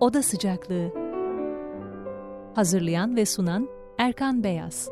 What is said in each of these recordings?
Oda Sıcaklığı. Hazırlayan ve sunan Erkan Beyaz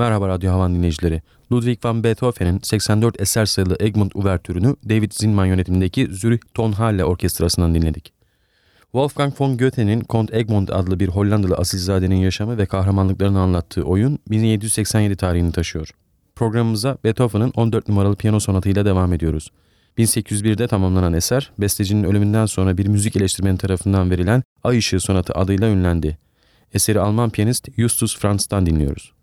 Merhaba Radyo Havan dinleyicileri. Ludwig van Beethoven'in 84 eser sayılı Egmont Uvertürünü David Zinman yönetimindeki Zürich Tonhalle Orkestrası'ndan dinledik. Wolfgang von Goethe'nin Kont Egmont adlı bir Hollandalı asilzadenin yaşamı ve kahramanlıklarını anlattığı oyun 1787 tarihini taşıyor. Programımıza Beethoven'ın 14 numaralı piyano sonatıyla devam ediyoruz. 1801'de tamamlanan eser, bestecinin ölümünden sonra bir müzik eleştirmeni tarafından verilen Ay Işığı Sonatı adıyla ünlendi. Eseri Alman piyanist Justus Franz'dan dinliyoruz.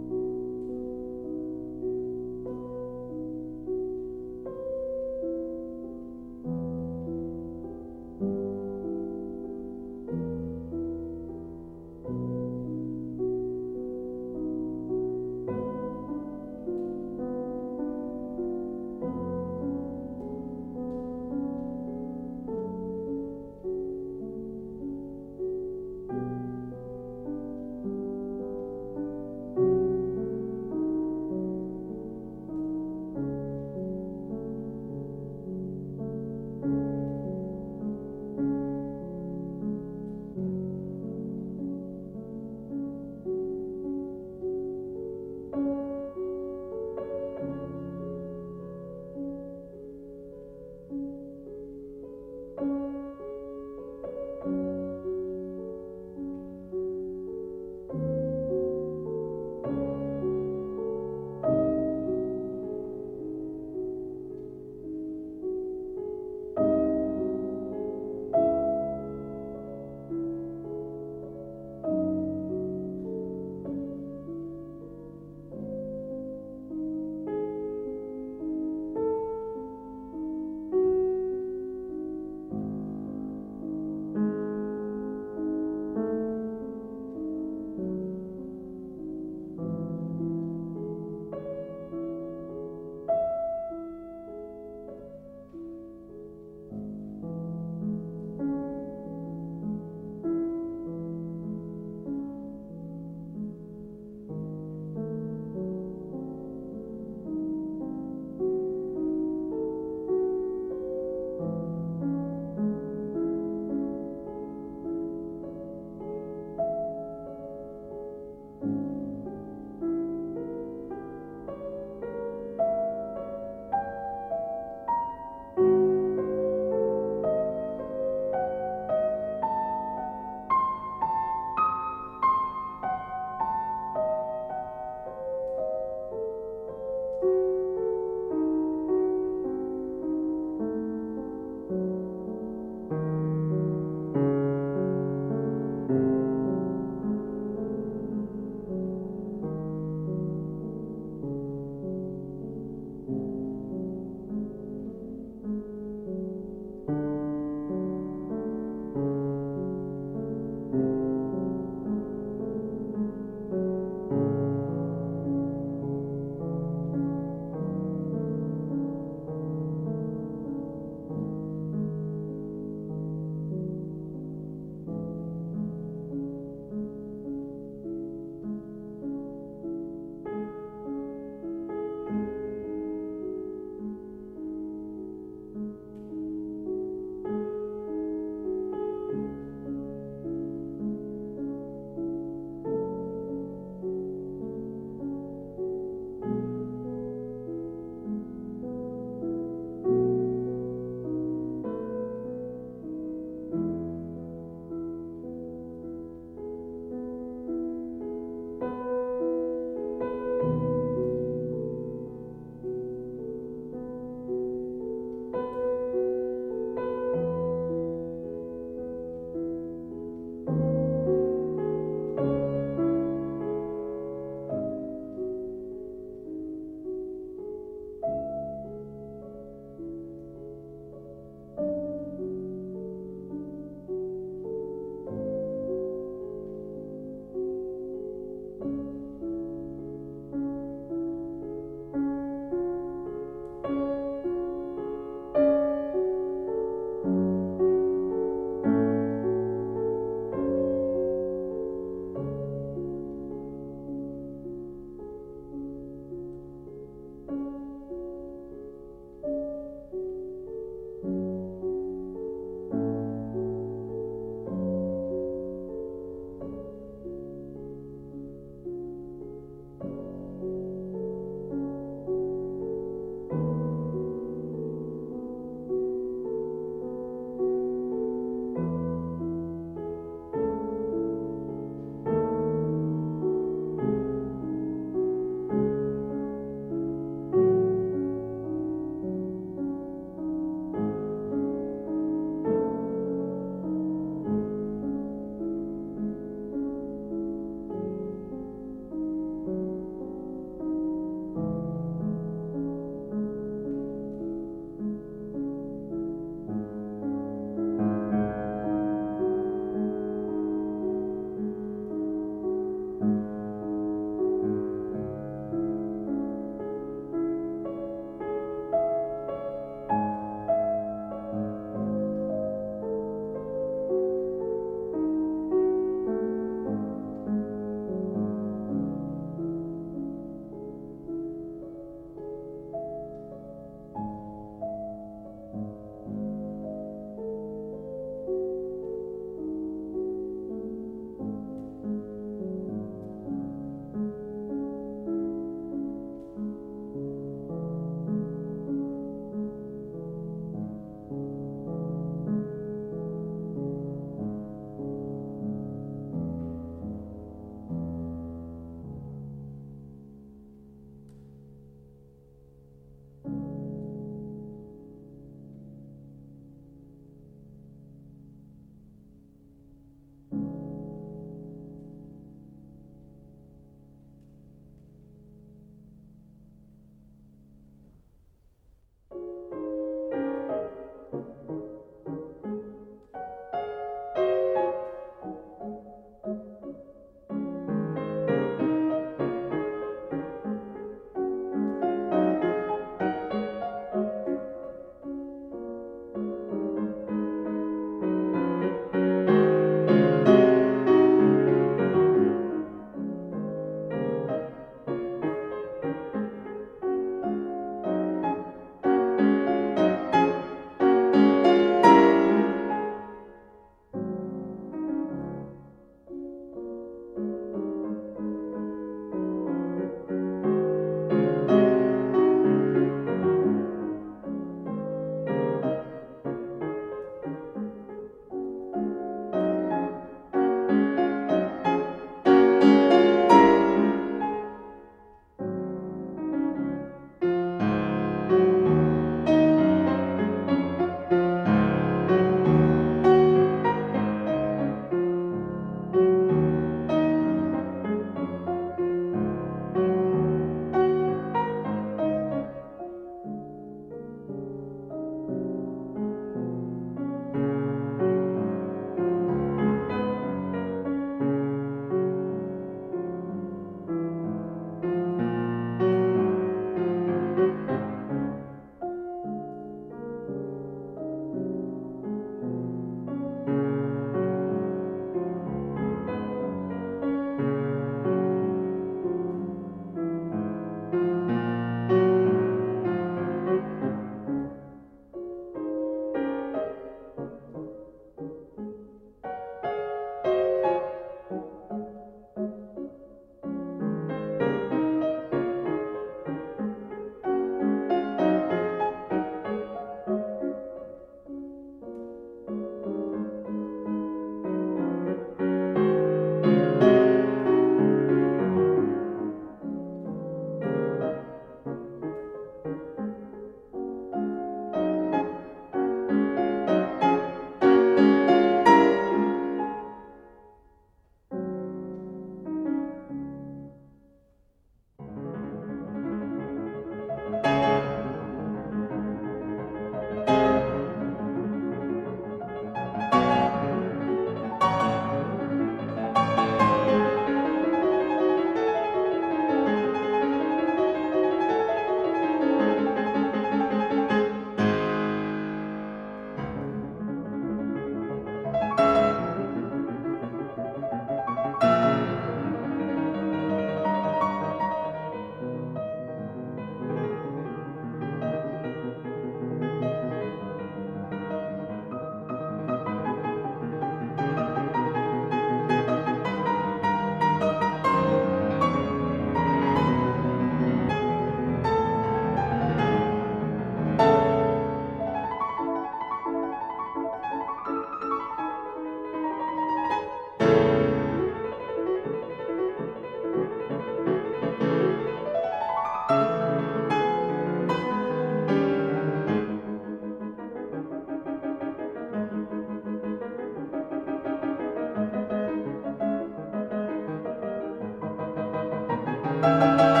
Música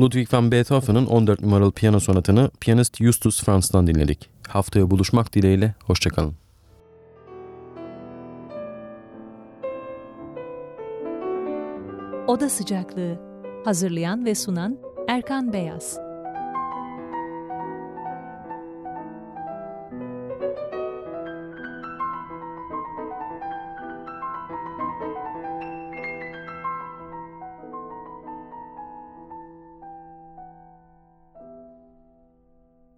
Ludwig van Beethoven'ın 14 numaralı piyano sonatını piyanist Justus Franz'dan dinledik. Haftaya buluşmak dileğiyle, hoşçakalın. Oda Sıcaklığı Hazırlayan ve sunan Erkan Beyaz